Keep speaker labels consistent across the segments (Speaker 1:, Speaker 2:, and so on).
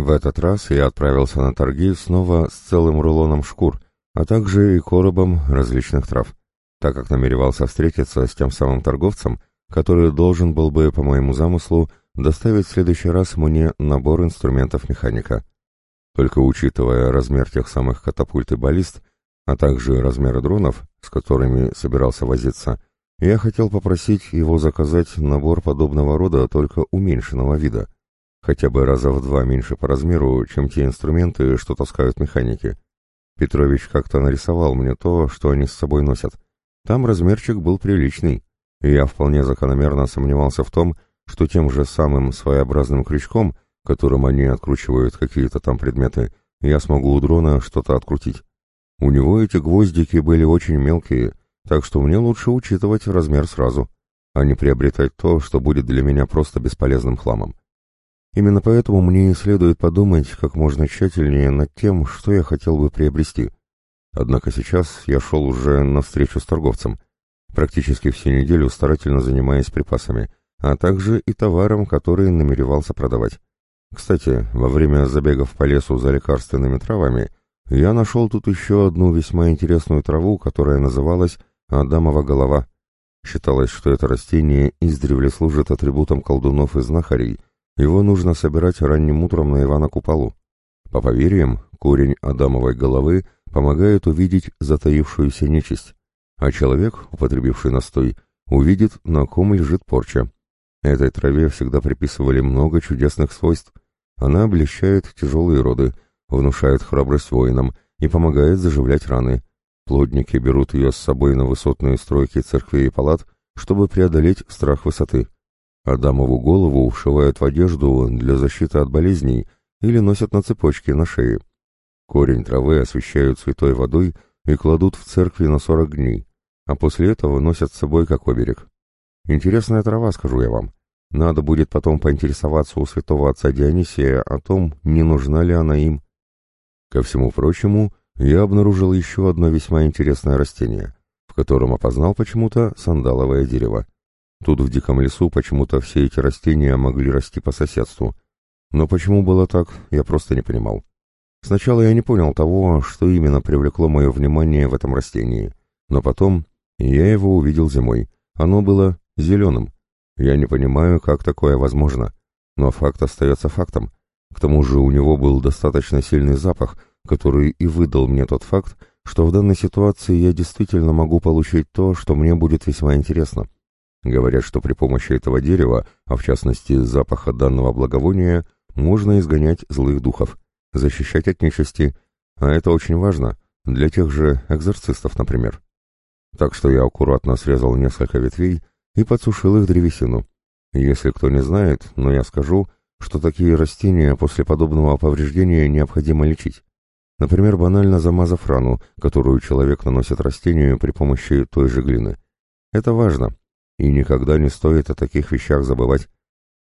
Speaker 1: В этот раз я отправился на торги снова с целым рулоном шкур, а также и коробом различных трав, так как намеревался встретиться с тем самым торговцем, который должен был бы, по моему замыслу, доставить в следующий раз мне набор инструментов механика. Только учитывая размер тех самых катапульт и баллист, а также размеры дронов, с которыми собирался возиться, я хотел попросить его заказать набор подобного рода только уменьшенного вида, хотя бы раза в два меньше по размеру, чем те инструменты, что таскают механики. Петрович как-то нарисовал мне то, что они с собой носят. Там размерчик был приличный, и я вполне закономерно сомневался в том, что тем же самым своеобразным крючком, которым они откручивают какие-то там предметы, я смогу у дрона что-то открутить. У него эти гвоздики были очень мелкие, так что мне лучше учитывать размер сразу, а не приобретать то, что будет для меня просто бесполезным хламом. Именно поэтому мне и следует подумать как можно тщательнее над тем, что я хотел бы приобрести. Однако сейчас я шел уже на встречу с торговцем, практически всю неделю старательно занимаясь припасами, а также и товаром, который намеревался продавать. Кстати, во время забегов по лесу за лекарственными травами я нашел тут еще одну весьма интересную траву, которая называлась Адамова голова. Считалось, что это растение издревле служит атрибутом колдунов и знахарей. Его нужно собирать ранним утром на Ивана Купалу. По поверьям, корень Адамовой головы помогает увидеть затаившуюся нечисть, а человек, употребивший настой, увидит, на ком лежит порча. Этой траве всегда приписывали много чудесных свойств. Она облегчает тяжелые роды, внушает храбрость воинам и помогает заживлять раны. Плотники берут ее с собой на высотные стройки церквей и палат, чтобы преодолеть страх высоты. Адамову голову вшивают в одежду для защиты от болезней или носят на цепочке на шее. Корень травы освещают святой водой и кладут в церкви на сорок дней, а после этого носят с собой как оберег. Интересная трава, скажу я вам. Надо будет потом поинтересоваться у святого отца Дионисия о том, не нужна ли она им. Ко всему прочему, я обнаружил еще одно весьма интересное растение, в котором опознал почему-то сандаловое дерево. Тут в диком лесу почему-то все эти растения могли расти по соседству. Но почему было так, я просто не понимал. Сначала я не понял того, что именно привлекло мое внимание в этом растении. Но потом я его увидел зимой. Оно было зеленым. Я не понимаю, как такое возможно. Но факт остается фактом. К тому же у него был достаточно сильный запах — который и выдал мне тот факт, что в данной ситуации я действительно могу получить то, что мне будет весьма интересно. Говорят, что при помощи этого дерева, а в частности запаха данного благовония, можно изгонять злых духов, защищать от нечисти, а это очень важно для тех же экзорцистов, например. Так что я аккуратно срезал несколько ветвей и подсушил их древесину. Если кто не знает, но я скажу, что такие растения после подобного повреждения необходимо лечить. Например, банально замазав рану, которую человек наносит растению при помощи той же глины. Это важно, и никогда не стоит о таких вещах забывать.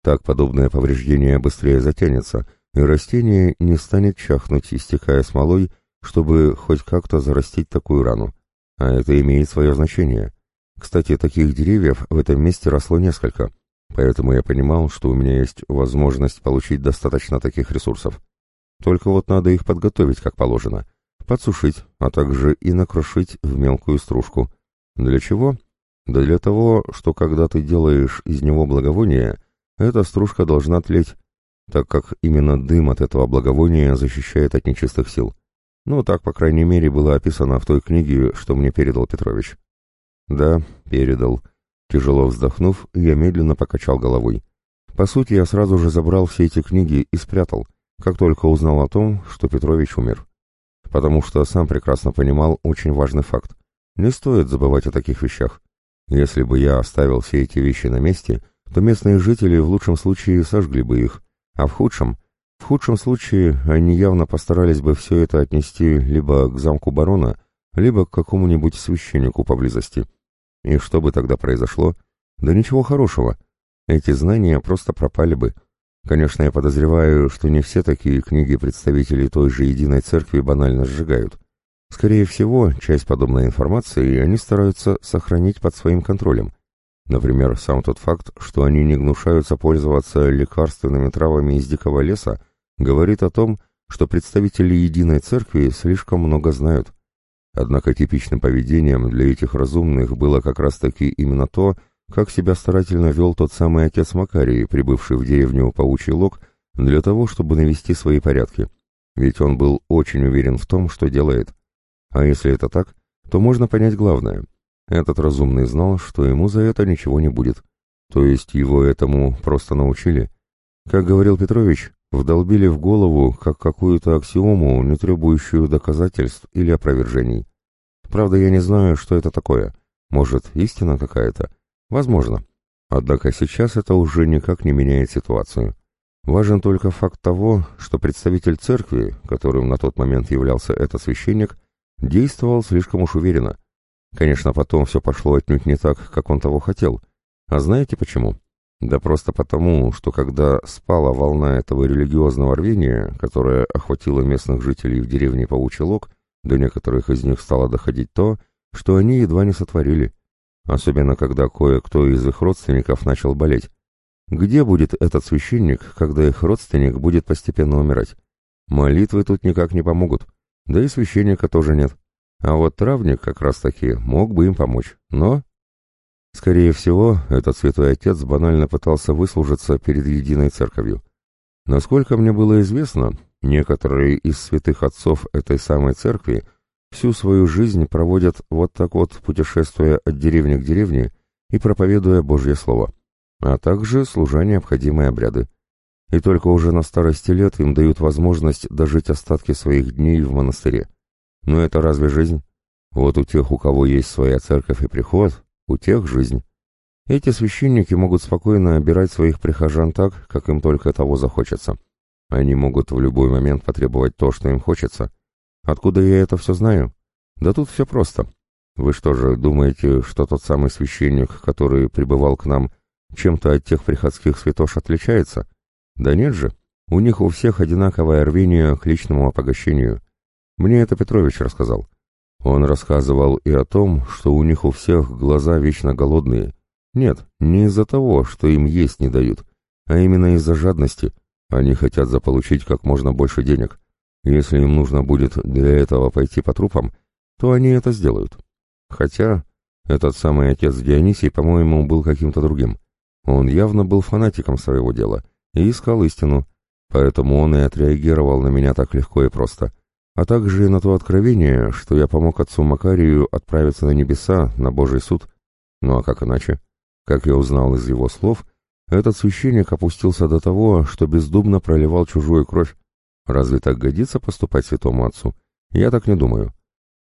Speaker 1: Так подобное повреждение быстрее затянется, и растение не станет чахнуть, истекая смолой, чтобы хоть как-то зарастить такую рану. А это имеет свое значение. Кстати, таких деревьев в этом месте росло несколько, поэтому я понимал, что у меня есть возможность получить достаточно таких ресурсов. Только вот надо их подготовить как положено, подсушить, а также и накрошить в мелкую стружку. Для чего? Да для того, что когда ты делаешь из него благовоние, эта стружка должна тлеть, так как именно дым от этого благовония защищает от нечистых сил. Ну, так, по крайней мере, было описано в той книге, что мне передал Петрович. Да, передал. Тяжело вздохнув, я медленно покачал головой. По сути, я сразу же забрал все эти книги и спрятал, как только узнал о том, что Петрович умер. Потому что сам прекрасно понимал очень важный факт. Не стоит забывать о таких вещах. Если бы я оставил все эти вещи на месте, то местные жители в лучшем случае сожгли бы их, а в худшем, в худшем случае они явно постарались бы все это отнести либо к замку барона, либо к какому-нибудь священнику поблизости. И что бы тогда произошло? Да ничего хорошего. Эти знания просто пропали бы. Конечно, я подозреваю, что не все такие книги представителей той же единой церкви банально сжигают. Скорее всего, часть подобной информации они стараются сохранить под своим контролем. Например, сам тот факт, что они не гнушаются пользоваться лекарственными травами из дикого леса, говорит о том, что представители Единой Церкви слишком много знают. Однако типичным поведением для этих разумных было как раз-таки именно то, как себя старательно вел тот самый отец Макарий, прибывший в деревню Паучий Лог, для того, чтобы навести свои порядки. Ведь он был очень уверен в том, что делает. А если это так, то можно понять главное. Этот разумный знал, что ему за это ничего не будет. То есть его этому просто научили. Как говорил Петрович, вдолбили в голову как какую-то аксиому, не требующую доказательств или опровержений. Правда, я не знаю, что это такое. Может, истина какая-то? Возможно. Однако сейчас это уже никак не меняет ситуацию. Важен только факт того, что представитель церкви, которым на тот момент являлся этот священник, действовал слишком уж уверенно. Конечно, потом все пошло отнюдь не так, как он того хотел. А знаете почему? Да просто потому, что когда спала волна этого религиозного рвения, которая охватила местных жителей в деревне Паучелок, до некоторых из них стало доходить то, что они едва не сотворили. Особенно, когда кое-кто из их родственников начал болеть. Где будет этот священник, когда их родственник будет постепенно умирать? Молитвы тут никак не помогут, да и священника тоже нет. А вот травник как раз-таки мог бы им помочь, но Скорее всего, этот святой отец банально пытался выслужиться перед единой церковью. Насколько мне было известно, некоторые из святых отцов этой самой церкви всю свою жизнь проводят вот так вот, путешествуя от деревни к деревне и проповедуя Божье Слово, а также служа необходимые обряды. И только уже на старости лет им дают возможность дожить остатки своих дней в монастыре. Но это разве жизнь? Вот у тех, у кого есть своя церковь и приход, у тех жизнь. Эти священники могут спокойно обирать своих прихожан так, как им только того захочется. Они могут в любой момент потребовать то, что им хочется. Откуда я это все знаю? Да тут все просто. Вы что же, думаете, что тот самый священник, который прибывал к нам, чем-то от тех приходских святош отличается? Да нет же, у них у всех одинаковое рвение к личному обогащению. Мне это Петрович рассказал. Он рассказывал и о том, что у них у всех глаза вечно голодные. Нет, не из-за того, что им есть не дают, а именно из-за жадности. Они хотят заполучить как можно больше денег. Если им нужно будет для этого пойти по трупам, то они это сделают. Хотя этот самый отец Дионисий, по-моему, был каким-то другим. Он явно был фанатиком своего дела и искал истину, поэтому он и отреагировал на меня так легко и просто — а также и на то откровение, что я помог отцу Макарию отправиться на небеса, на Божий суд. Ну а как иначе? Как я узнал из его слов, этот священник опустился до того, что бездумно проливал чужую кровь. Разве так годится поступать святому отцу? Я так не думаю.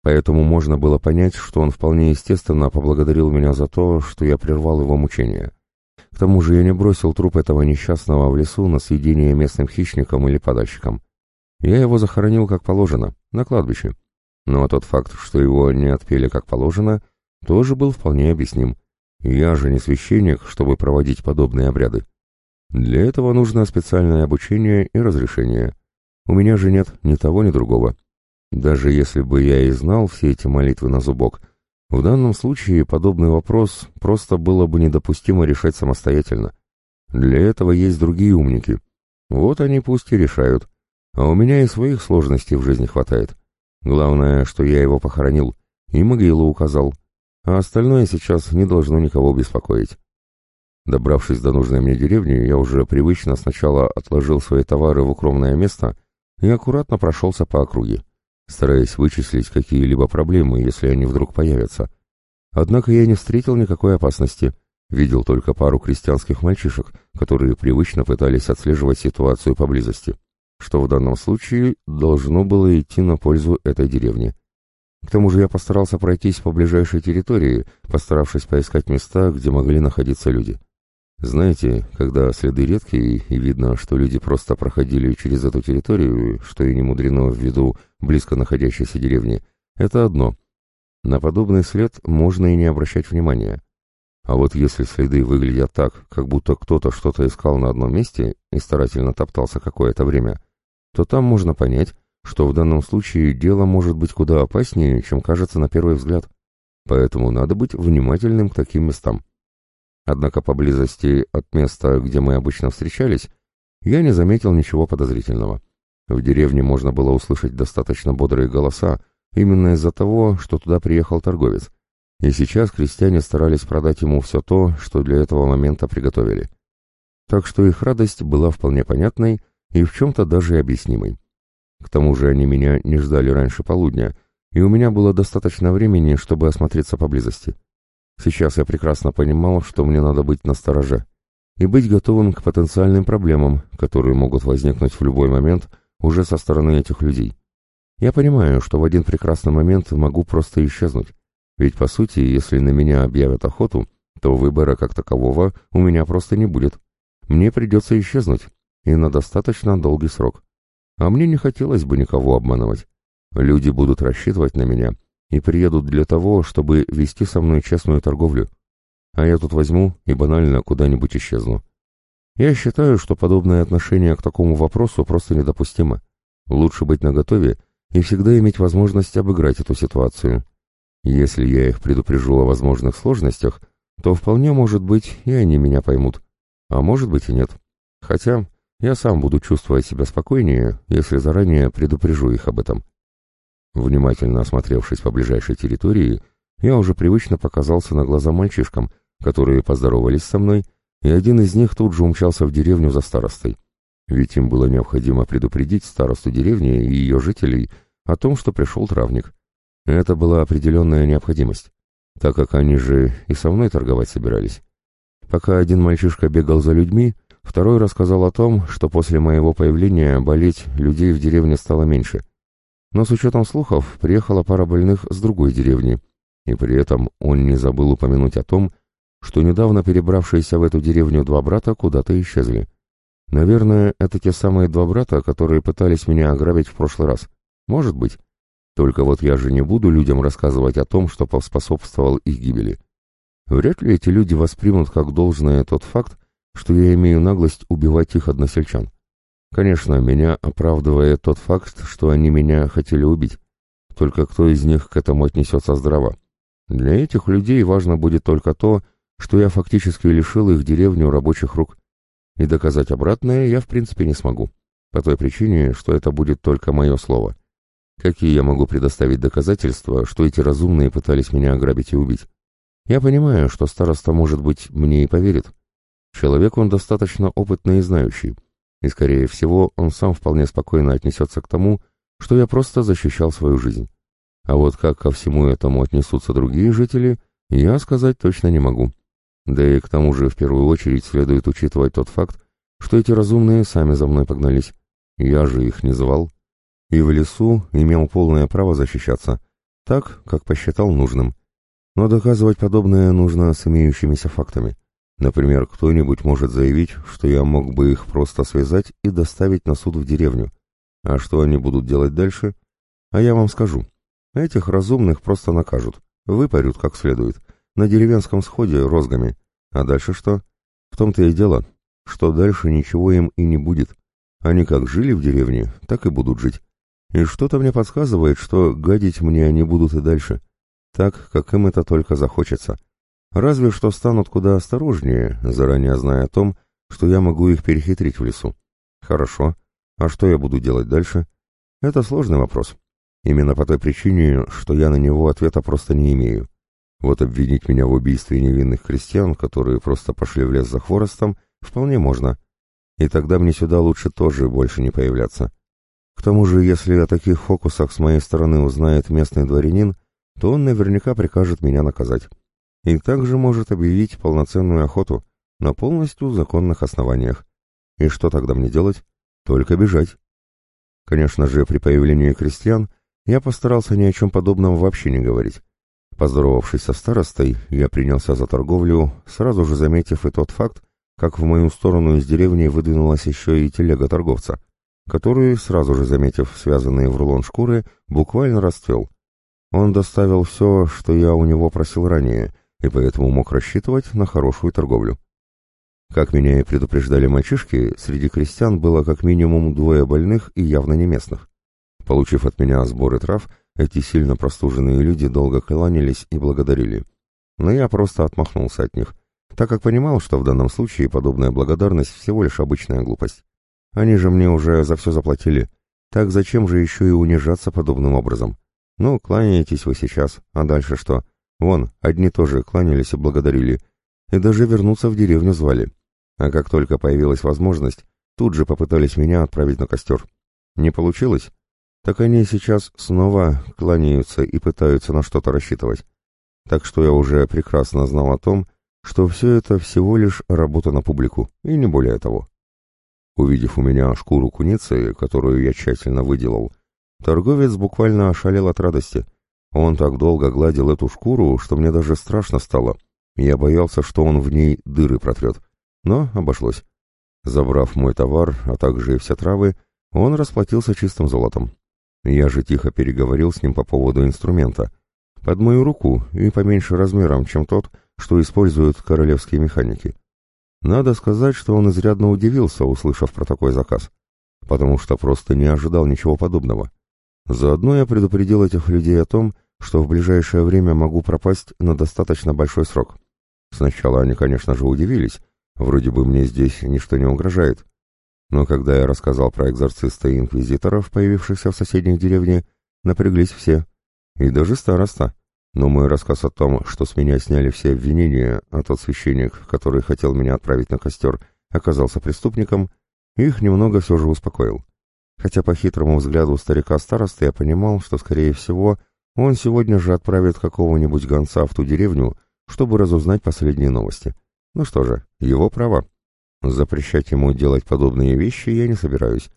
Speaker 1: Поэтому можно было понять, что он вполне естественно поблагодарил меня за то, что я прервал его мучения. К тому же я не бросил труп этого несчастного в лесу на съедение местным хищникам или падальщикам. Я его захоронил как положено, на кладбище. Но тот факт, что его не отпели как положено, тоже был вполне объясним. Я же не священник, чтобы проводить подобные обряды. Для этого нужно специальное обучение и разрешение. У меня же нет ни того, ни другого. Даже если бы я и знал все эти молитвы на зубок, в данном случае подобный вопрос просто было бы недопустимо решать самостоятельно. Для этого есть другие умники. Вот они пусть и решают, а у меня и своих сложностей в жизни хватает. Главное, что я его похоронил и могилу указал, а остальное сейчас не должно никого беспокоить. Добравшись до нужной мне деревни, я уже привычно сначала отложил свои товары в укромное место и аккуратно прошелся по округе, стараясь вычислить какие-либо проблемы, если они вдруг появятся. Однако я не встретил никакой опасности, видел только пару крестьянских мальчишек, которые привычно пытались отслеживать ситуацию поблизости что в данном случае должно было идти на пользу этой деревне. К тому же я постарался пройтись по ближайшей территории, постаравшись поискать места, где могли находиться люди. Знаете, когда следы редкие и видно, что люди просто проходили через эту территорию, что и не мудрено ввиду близко находящейся деревни, это одно. На подобный след можно и не обращать внимания. А вот если следы выглядят так, как будто кто-то что-то искал на одном месте и старательно топтался какое-то время, то там можно понять, что в данном случае дело может быть куда опаснее, чем кажется на первый взгляд. Поэтому надо быть внимательным к таким местам. Однако поблизости от места, где мы обычно встречались, я не заметил ничего подозрительного. В деревне можно было услышать достаточно бодрые голоса, именно из-за того, что туда приехал торговец. И сейчас крестьяне старались продать ему все то, что для этого момента приготовили. Так что их радость была вполне понятной и в чем-то даже объяснимой. К тому же они меня не ждали раньше полудня, и у меня было достаточно времени, чтобы осмотреться поблизости. Сейчас я прекрасно понимал, что мне надо быть настороже и быть готовым к потенциальным проблемам, которые могут возникнуть в любой момент уже со стороны этих людей. Я понимаю, что в один прекрасный момент могу просто исчезнуть, ведь по сути, если на меня объявят охоту, то выбора как такового у меня просто не будет. Мне придется исчезнуть, и на достаточно долгий срок. А мне не хотелось бы никого обманывать. Люди будут рассчитывать на меня и приедут для того, чтобы вести со мной честную торговлю а я тут возьму и банально куда-нибудь исчезну. Я считаю, что подобное отношение к такому вопросу просто недопустимо. Лучше быть наготове и всегда иметь возможность обыграть эту ситуацию. Если я их предупрежу о возможных сложностях, то вполне может быть и они меня поймут. А может быть и нет. Хотя я сам буду чувствовать себя спокойнее, если заранее предупрежу их об этом. Внимательно осмотревшись по ближайшей территории, я уже привычно показался на глаза мальчишкам, которые поздоровались со мной, и один из них тут же умчался в деревню за старостой. Ведь им было необходимо предупредить старосту деревни и ее жителей о том, что пришел травник. Это была определенная необходимость, так как они же и со мной торговать собирались. Пока один мальчишка бегал за людьми, второй рассказал о том, что после моего появления болеть людей в деревне стало меньше. Но с учетом слухов приехала пара больных с другой деревни, и при этом он не забыл упомянуть о том, что недавно перебравшиеся в эту деревню два брата куда-то исчезли. Наверное, это те самые два брата, которые пытались меня ограбить в прошлый раз. Может быть. Только вот я же не буду людям рассказывать о том, что поспособствовал их гибели. Вряд ли эти люди воспримут как должное тот факт, что я имею наглость убивать их односельчан. Конечно, меня оправдывает тот факт, что они меня хотели убить. Только кто из них к этому отнесется здраво? Для этих людей важно будет только то, что я фактически лишил их деревню рабочих рук. И доказать обратное я в принципе не смогу, по той причине, что это будет только мое слово. Какие я могу предоставить доказательства, что эти разумные пытались меня ограбить и убить? Я понимаю, что староста, может быть, мне и поверит. Человек он достаточно опытный и знающий, и, скорее всего, он сам вполне спокойно отнесется к тому, что я просто защищал свою жизнь. А вот как ко всему этому отнесутся другие жители, я сказать точно не могу. Да и к тому же в первую очередь следует учитывать тот факт, что эти разумные сами за мной погнались. Я же их не звал. И в лесу имел полное право защищаться, так, как посчитал нужным. Но доказывать подобное нужно с имеющимися фактами. Например, кто-нибудь может заявить, что я мог бы их просто связать и доставить на суд в деревню. А что они будут делать дальше? А я вам скажу. Этих разумных просто накажут, выпарют как следует, на деревенском сходе розгами. А дальше что? В том-то и дело, что дальше ничего им и не будет. Они как жили в деревне, так и будут жить. И что-то мне подсказывает, что гадить мне они будут и дальше, так, как им это только захочется. Разве что станут куда осторожнее, заранее зная о том, что я могу их перехитрить в лесу. Хорошо. А что я буду делать дальше? Это сложный вопрос. Именно по той причине, что я на него ответа просто не имею. Вот обвинить меня в убийстве невинных крестьян, которые просто пошли в лес за хворостом, вполне можно. И тогда мне сюда лучше тоже больше не появляться. К тому же, если о таких фокусах с моей стороны узнает местный дворянин, то он наверняка прикажет меня наказать. И также может объявить полноценную охоту на полностью законных основаниях. И что тогда мне делать? Только бежать. Конечно же, при появлении крестьян я постарался ни о чем подобном вообще не говорить. Поздоровавшись со старостой, я принялся за торговлю, сразу же заметив и тот факт, как в мою сторону из деревни выдвинулась еще и телега торговца, который, сразу же заметив связанные в рулон шкуры, буквально расцвел. Он доставил все, что я у него просил ранее, и поэтому мог рассчитывать на хорошую торговлю. Как меня и предупреждали мальчишки, среди крестьян было как минимум двое больных и явно не местных. Получив от меня сборы трав, эти сильно простуженные люди долго кланялись и благодарили. Но я просто отмахнулся от них, так как понимал, что в данном случае подобная благодарность всего лишь обычная глупость. Они же мне уже за все заплатили. Так зачем же еще и унижаться подобным образом? Ну, кланяетесь вы сейчас, а дальше что? Вон, одни тоже кланялись и благодарили. И даже вернуться в деревню звали. А как только появилась возможность, тут же попытались меня отправить на костер. Не получилось? Так они сейчас снова кланяются и пытаются на что-то рассчитывать. Так что я уже прекрасно знал о том, что все это всего лишь работа на публику, и не более того. Увидев у меня шкуру куницы, которую я тщательно выделал, торговец буквально ошалел от радости. Он так долго гладил эту шкуру, что мне даже страшно стало. Я боялся, что он в ней дыры протрет. Но обошлось. Забрав мой товар, а также и все травы, он расплатился чистым золотом. Я же тихо переговорил с ним по поводу инструмента. Под мою руку и поменьше размером, чем тот, что используют королевские механики. Надо сказать, что он изрядно удивился, услышав про такой заказ, потому что просто не ожидал ничего подобного. Заодно я предупредил этих людей о том, что в ближайшее время могу пропасть на достаточно большой срок. Сначала они, конечно же, удивились, вроде бы мне здесь ничто не угрожает. Но когда я рассказал про экзорциста и инквизиторов, появившихся в соседней деревне, напряглись все, и даже староста. Но мой рассказ о том, что с меня сняли все обвинения, а тот священник, который хотел меня отправить на костер, оказался преступником, их немного все же успокоил. Хотя по хитрому взгляду старика-старосты я понимал, что, скорее всего, он сегодня же отправит какого-нибудь гонца в ту деревню, чтобы разузнать последние новости. Ну что же, его право. Запрещать ему делать подобные вещи я не собираюсь.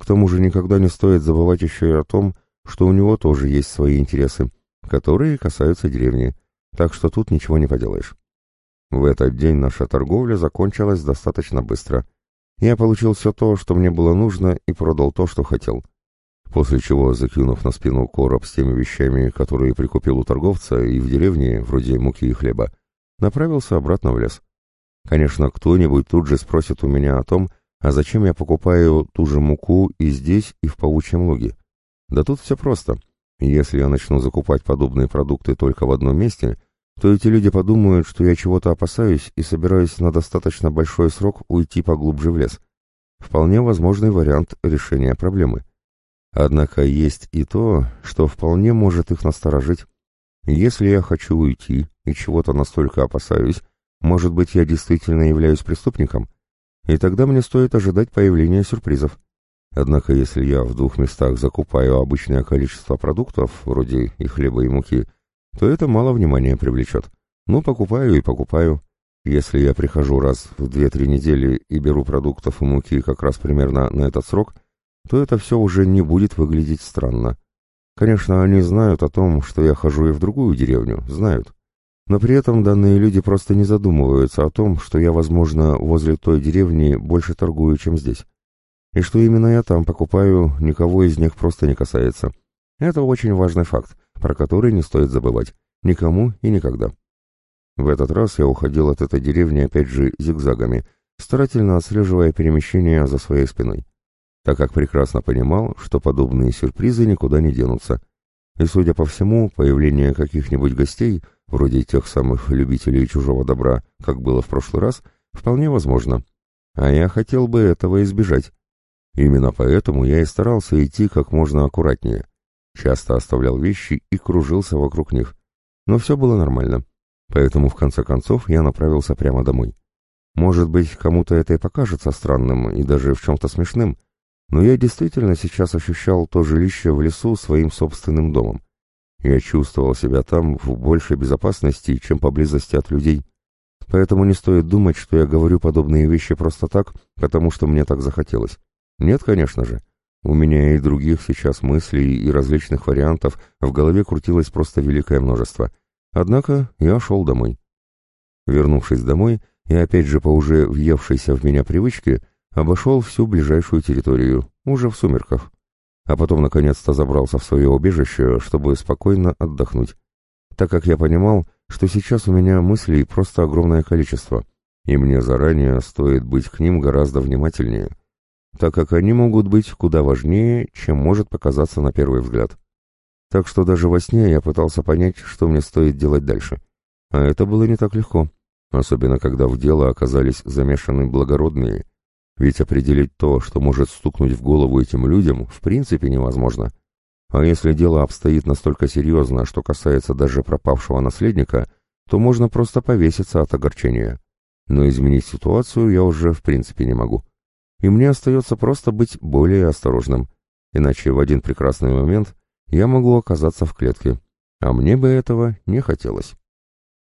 Speaker 1: К тому же никогда не стоит забывать еще и о том, что у него тоже есть свои интересы, которые касаются деревни, так что тут ничего не поделаешь. В этот день наша торговля закончилась достаточно быстро. Я получил все то, что мне было нужно, и продал то, что хотел. После чего, закинув на спину короб с теми вещами, которые прикупил у торговца и в деревне, вроде муки и хлеба, направился обратно в лес. Конечно, кто-нибудь тут же спросит у меня о том, а зачем я покупаю ту же муку и здесь, и в паучьем луге. Да тут все просто. Если я начну закупать подобные продукты только в одном месте, то эти люди подумают, что я чего-то опасаюсь и собираюсь на достаточно большой срок уйти поглубже в лес. Вполне возможный вариант решения проблемы. Однако есть и то, что вполне может их насторожить. Если я хочу уйти и чего-то настолько опасаюсь, может быть, я действительно являюсь преступником? И тогда мне стоит ожидать появления сюрпризов. Однако, если я в двух местах закупаю обычное количество продуктов, вроде и хлеба, и муки, то это мало внимания привлечет. Ну, покупаю и покупаю. Если я прихожу раз в две-три недели и беру продуктов и муки как раз примерно на этот срок, то это все уже не будет выглядеть странно. Конечно, они знают о том, что я хожу и в другую деревню, знают. Но при этом данные люди просто не задумываются о том, что я, возможно, возле той деревни больше торгую, чем здесь. И что именно я там покупаю, никого из них просто не касается. Это очень важный факт, про который не стоит забывать. Никому и никогда. В этот раз я уходил от этой деревни опять же зигзагами, старательно отслеживая перемещения за своей спиной, так как прекрасно понимал, что подобные сюрпризы никуда не денутся. И, судя по всему, появление каких-нибудь гостей, вроде тех самых любителей чужого добра, как было в прошлый раз, вполне возможно. А я хотел бы этого избежать. Именно поэтому я и старался идти как можно аккуратнее. Часто оставлял вещи и кружился вокруг них. Но все было нормально. Поэтому в конце концов я направился прямо домой. Может быть, кому-то это и покажется странным и даже в чем-то смешным, но я действительно сейчас ощущал то жилище в лесу своим собственным домом. Я чувствовал себя там в большей безопасности, чем поблизости от людей. Поэтому не стоит думать, что я говорю подобные вещи просто так, потому что мне так захотелось. Нет, конечно же. У меня и других сейчас мыслей и различных вариантов в голове крутилось просто великое множество. Однако я шел домой. Вернувшись домой, и опять же по уже въевшейся в меня привычке, обошел всю ближайшую территорию, уже в сумерках. А потом наконец-то забрался в свое убежище, чтобы спокойно отдохнуть. Так как я понимал, что сейчас у меня мыслей просто огромное количество, и мне заранее стоит быть к ним гораздо внимательнее так как они могут быть куда важнее, чем может показаться на первый взгляд. Так что даже во сне я пытался понять, что мне стоит делать дальше. А это было не так легко, особенно когда в дело оказались замешаны благородные. Ведь определить то, что может стукнуть в голову этим людям, в принципе невозможно. А если дело обстоит настолько серьезно, что касается даже пропавшего наследника, то можно просто повеситься от огорчения. Но изменить ситуацию я уже в принципе не могу. И мне остается просто быть более осторожным, иначе в один прекрасный момент я могу оказаться в клетке, а мне бы этого не хотелось.